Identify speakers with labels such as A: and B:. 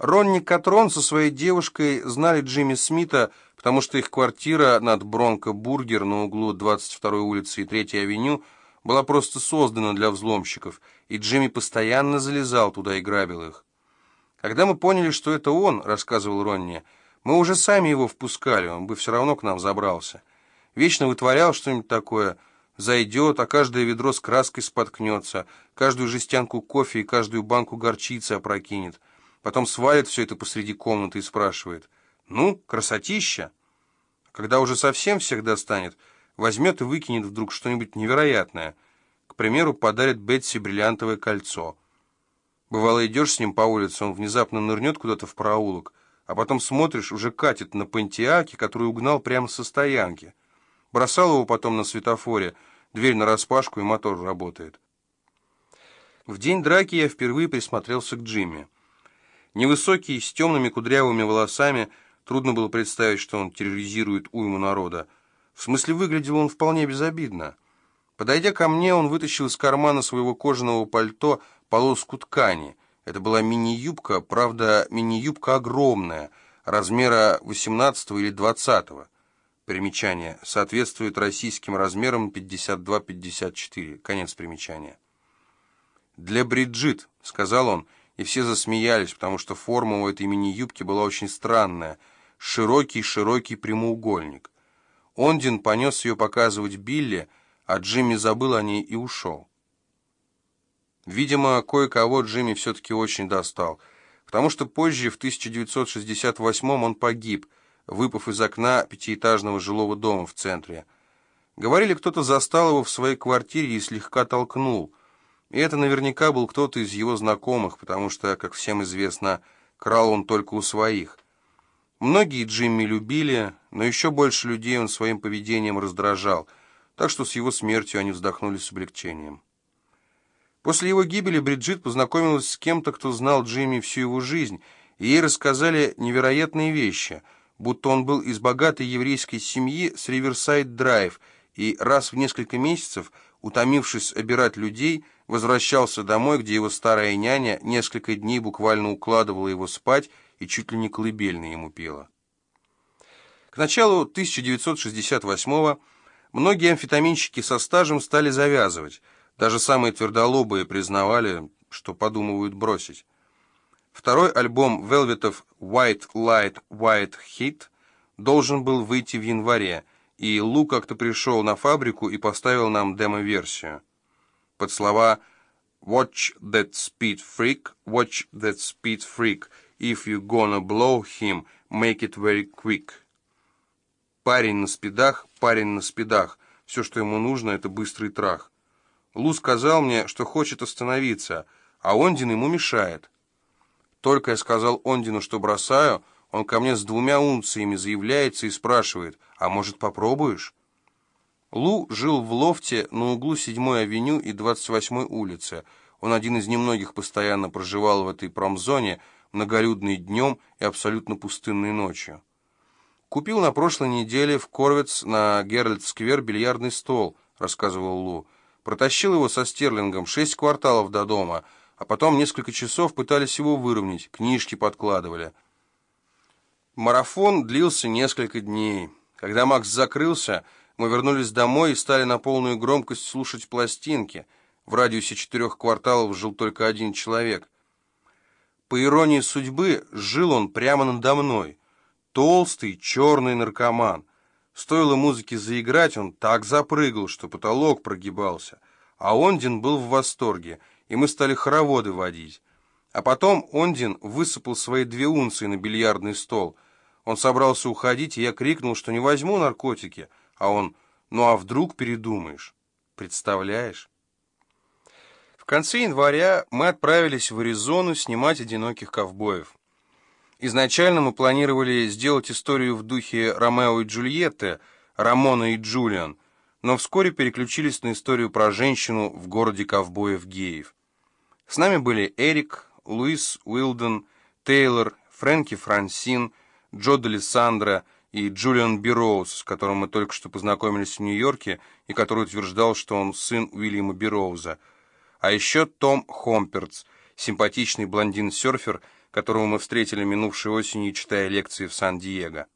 A: Ронни Катрон со своей девушкой знали Джимми Смита, потому что их квартира над Бронко Бургер на углу 22-й улицы и 3-й авеню была просто создана для взломщиков, и Джимми постоянно залезал туда и грабил их. «Когда мы поняли, что это он», — рассказывал Ронни, — «мы уже сами его впускали, он бы все равно к нам забрался. Вечно вытворял что-нибудь такое, зайдет, а каждое ведро с краской споткнется, каждую жестянку кофе и каждую банку горчицы опрокинет» потом свалит все это посреди комнаты и спрашивает, «Ну, красотища?» Когда уже совсем всех достанет, возьмет и выкинет вдруг что-нибудь невероятное. К примеру, подарит Бетси бриллиантовое кольцо. Бывало, идешь с ним по улице, он внезапно нырнет куда-то в проулок, а потом смотришь, уже катит на Пантиаке, который угнал прямо со стоянки. Бросал его потом на светофоре, дверь нараспашку и мотор работает. В день драки я впервые присмотрелся к Джимми. Невысокий, с темными кудрявыми волосами, трудно было представить, что он терроризирует уйму народа. В смысле, выглядел он вполне безобидно. Подойдя ко мне, он вытащил из кармана своего кожаного пальто полоску ткани. Это была мини-юбка, правда, мини-юбка огромная, размера 18 или 20 -го. Примечание. Соответствует российским размерам 52-54. Конец примечания. «Для Бриджит», — сказал он, — и все засмеялись, потому что форма у этой мини-юбки была очень странная. Широкий-широкий прямоугольник. Ондин понес ее показывать Билли, а Джимми забыл о ней и ушел. Видимо, кое-кого Джимми все-таки очень достал, потому что позже, в 1968 он погиб, выпав из окна пятиэтажного жилого дома в центре. Говорили, кто-то застал его в своей квартире и слегка толкнул – и это наверняка был кто-то из его знакомых, потому что, как всем известно, крал он только у своих. Многие Джимми любили, но еще больше людей он своим поведением раздражал, так что с его смертью они вздохнули с облегчением. После его гибели Бриджит познакомилась с кем-то, кто знал Джимми всю его жизнь, и ей рассказали невероятные вещи, будто он был из богатой еврейской семьи с Риверсайд-Драйв, и раз в несколько месяцев, утомившись обирать людей, возвращался домой, где его старая няня несколько дней буквально укладывала его спать и чуть ли не колыбельную ему пела. К началу 1968-го многие амфетаминщики со стажем стали завязывать, даже самые твердолобые признавали, что подумывают бросить. Второй альбом Велветов «White Light, White Heat» должен был выйти в январе, и Лу как-то пришел на фабрику и поставил нам демо-версию под слова «Watch that speed freak, watch that speed freak, if you gonna blow him, make it very quick». Парень на спидах, парень на спидах. Все, что ему нужно, это быстрый трах. Лу сказал мне, что хочет остановиться, а Ондин ему мешает. Только я сказал Ондину, что бросаю, он ко мне с двумя унциями заявляется и спрашивает, а может попробуешь? Лу жил в лофте на углу 7-й авеню и 28-й улицы. Он один из немногих постоянно проживал в этой промзоне, многолюдной днем и абсолютно пустынной ночью. «Купил на прошлой неделе в Корвец на Геральд-сквер бильярдный стол», — рассказывал Лу. «Протащил его со стерлингом шесть кварталов до дома, а потом несколько часов пытались его выровнять, книжки подкладывали». Марафон длился несколько дней. Когда Макс закрылся, мы вернулись домой и стали на полную громкость слушать пластинки. В радиусе четырех кварталов жил только один человек. По иронии судьбы, жил он прямо надо мной. Толстый, черный наркоман. Стоило музыке заиграть, он так запрыгал, что потолок прогибался. А Ондин был в восторге, и мы стали хороводы водить. А потом Ондин высыпал свои две унции на бильярдный стол. Он собрался уходить, и я крикнул, что не возьму наркотики — а он, ну а вдруг передумаешь? Представляешь? В конце января мы отправились в Аризону снимать «Одиноких ковбоев». Изначально мы планировали сделать историю в духе Ромео и Джульетты, Рамона и Джулиан, но вскоре переключились на историю про женщину в городе ковбоев-геев. С нами были Эрик, Луис Уилден, Тейлор, Фрэнки Франсин, Джо Делисандро, и Джулиан Бироуз, с которым мы только что познакомились в Нью-Йорке, и который утверждал, что он сын Уильяма Бироуза. А еще Том Хомпертс, симпатичный блондин-серфер, которого мы встретили минувшей осенью, читая лекции в Сан-Диего.